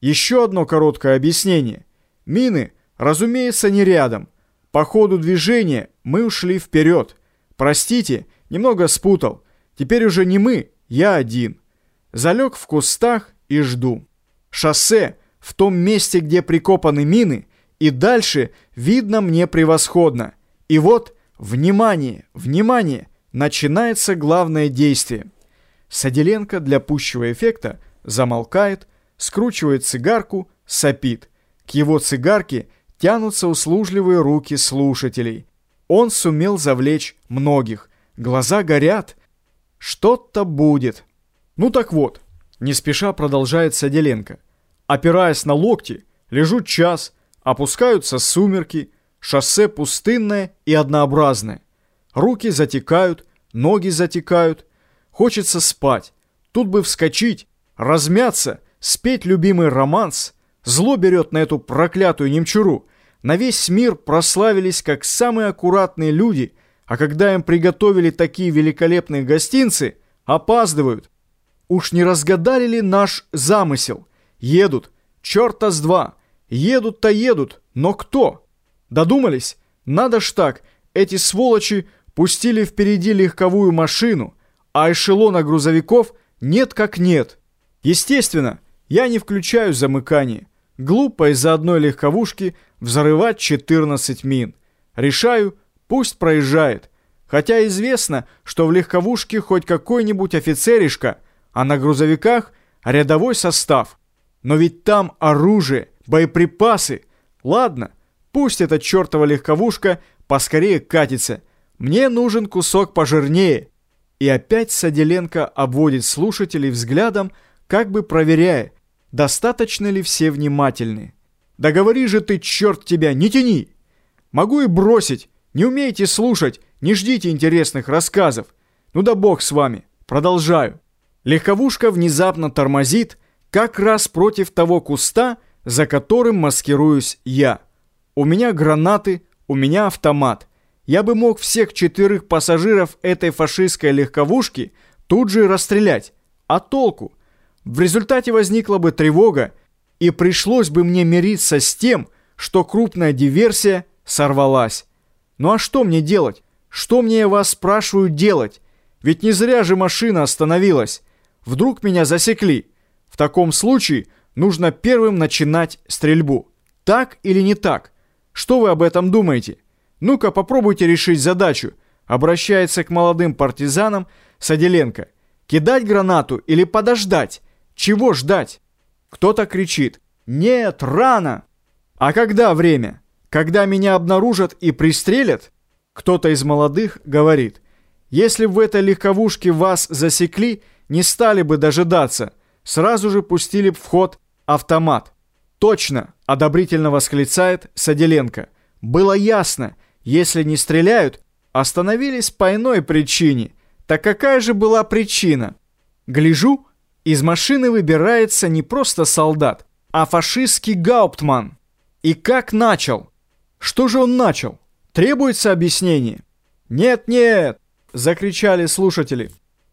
Еще одно короткое объяснение. Мины, разумеется, не рядом. По ходу движения мы ушли вперед. Простите, немного спутал. Теперь уже не мы, я один. Залег в кустах и жду. Шоссе в том месте, где прикопаны мины, и дальше видно мне превосходно. И вот, внимание, внимание, начинается главное действие. Саделенко для пущего эффекта замолкает, скручивает цигарку, сопит. К его цигарке тянутся услужливые руки слушателей. Он сумел завлечь многих. Глаза горят. Что-то будет. Ну так вот, не спеша продолжает Саделенко. Опираясь на локти, лежу час, опускаются сумерки, шоссе пустынное и однообразное. Руки затекают, ноги затекают. Хочется спать. Тут бы вскочить, размяться, спеть любимый романс. Зло берет на эту проклятую немчуру. На весь мир прославились как самые аккуратные люди, а когда им приготовили такие великолепные гостинцы, опаздывают. Уж не разгадали ли наш замысел? Едут, черта с два. Едут-то едут, но кто? Додумались? Надо ж так, эти сволочи пустили впереди легковую машину, а эшелона грузовиков нет как нет. Естественно, я не включаю замыкание. Глупо из-за одной легковушки взрывать 14 мин. Решаю, пусть проезжает. Хотя известно, что в легковушке хоть какой-нибудь офицеришка, а на грузовиках рядовой состав. Но ведь там оружие, боеприпасы. Ладно, пусть эта чертова легковушка поскорее катится. Мне нужен кусок пожирнее. И опять Саделенко обводит слушателей взглядом, как бы проверяя, достаточно ли все внимательны. «Да же ты, черт тебя, не тяни!» «Могу и бросить, не умеете слушать, не ждите интересных рассказов. Ну да бог с вами, продолжаю». Легковушка внезапно тормозит, как раз против того куста, за которым маскируюсь я. У меня гранаты, у меня автомат. Я бы мог всех четверых пассажиров этой фашистской легковушки тут же расстрелять. А толку? В результате возникла бы тревога, и пришлось бы мне мириться с тем, что крупная диверсия сорвалась. Ну а что мне делать? Что мне, я вас спрашиваю, делать? Ведь не зря же машина остановилась. Вдруг меня засекли. В таком случае нужно первым начинать стрельбу. Так или не так? Что вы об этом думаете? Ну-ка попробуйте решить задачу. Обращается к молодым партизанам Саделенко. Кидать гранату или подождать? Чего ждать? Кто-то кричит. Нет, рано. А когда время? Когда меня обнаружат и пристрелят? Кто-то из молодых говорит. Если в этой легковушке вас засекли, не стали бы дожидаться. Сразу же пустили в ход автомат. Точно, одобрительно восклицает Саделенко. Было ясно, если не стреляют, остановились по иной причине. Так какая же была причина? Гляжу, из машины выбирается не просто солдат, а фашистский гауптман. И как начал? Что же он начал? Требуется объяснение? «Нет-нет!» – закричали слушатели.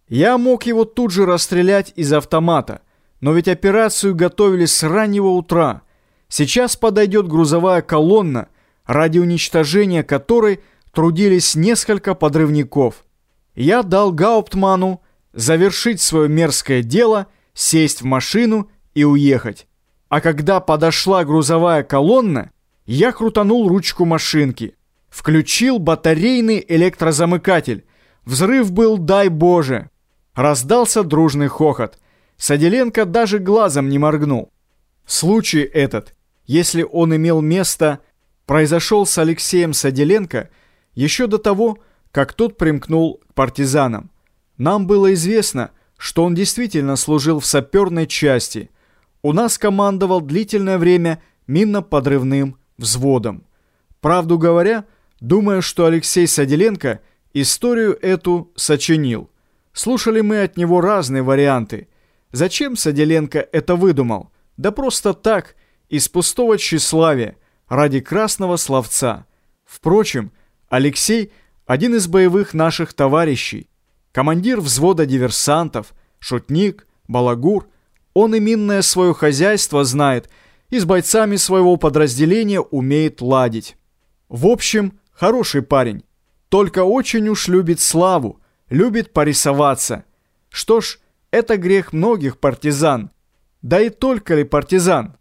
Я мог его тут же расстрелять из автомата, но ведь операцию готовили с раннего утра. Сейчас подойдет грузовая колонна, ради уничтожения которой трудились несколько подрывников. Я дал Гауптману завершить свое мерзкое дело, сесть в машину и уехать. А когда подошла грузовая колонна, я крутанул ручку машинки, включил батарейный электрозамыкатель. Взрыв был, дай Боже. Раздался дружный хохот. Саделенко даже глазом не моргнул. Случай этот, если он имел место, произошел с Алексеем Саделенко еще до того, как тот примкнул к партизанам. Нам было известно, что он действительно служил в саперной части. У нас командовал длительное время минно-подрывным взводом. Правду говоря, думаю, что Алексей Саделенко историю эту сочинил. Слушали мы от него разные варианты. Зачем Саделенко это выдумал? Да просто так, из пустого тщеславия, ради красного словца. Впрочем, Алексей – один из боевых наших товарищей – командир взвода диверсантов, шутник, балагур. Он и минное свое хозяйство знает, и с бойцами своего подразделения умеет ладить. В общем, хороший парень. Только очень уж любит славу, любит порисоваться. Что ж, это грех многих партизан. Да и только ли партизан?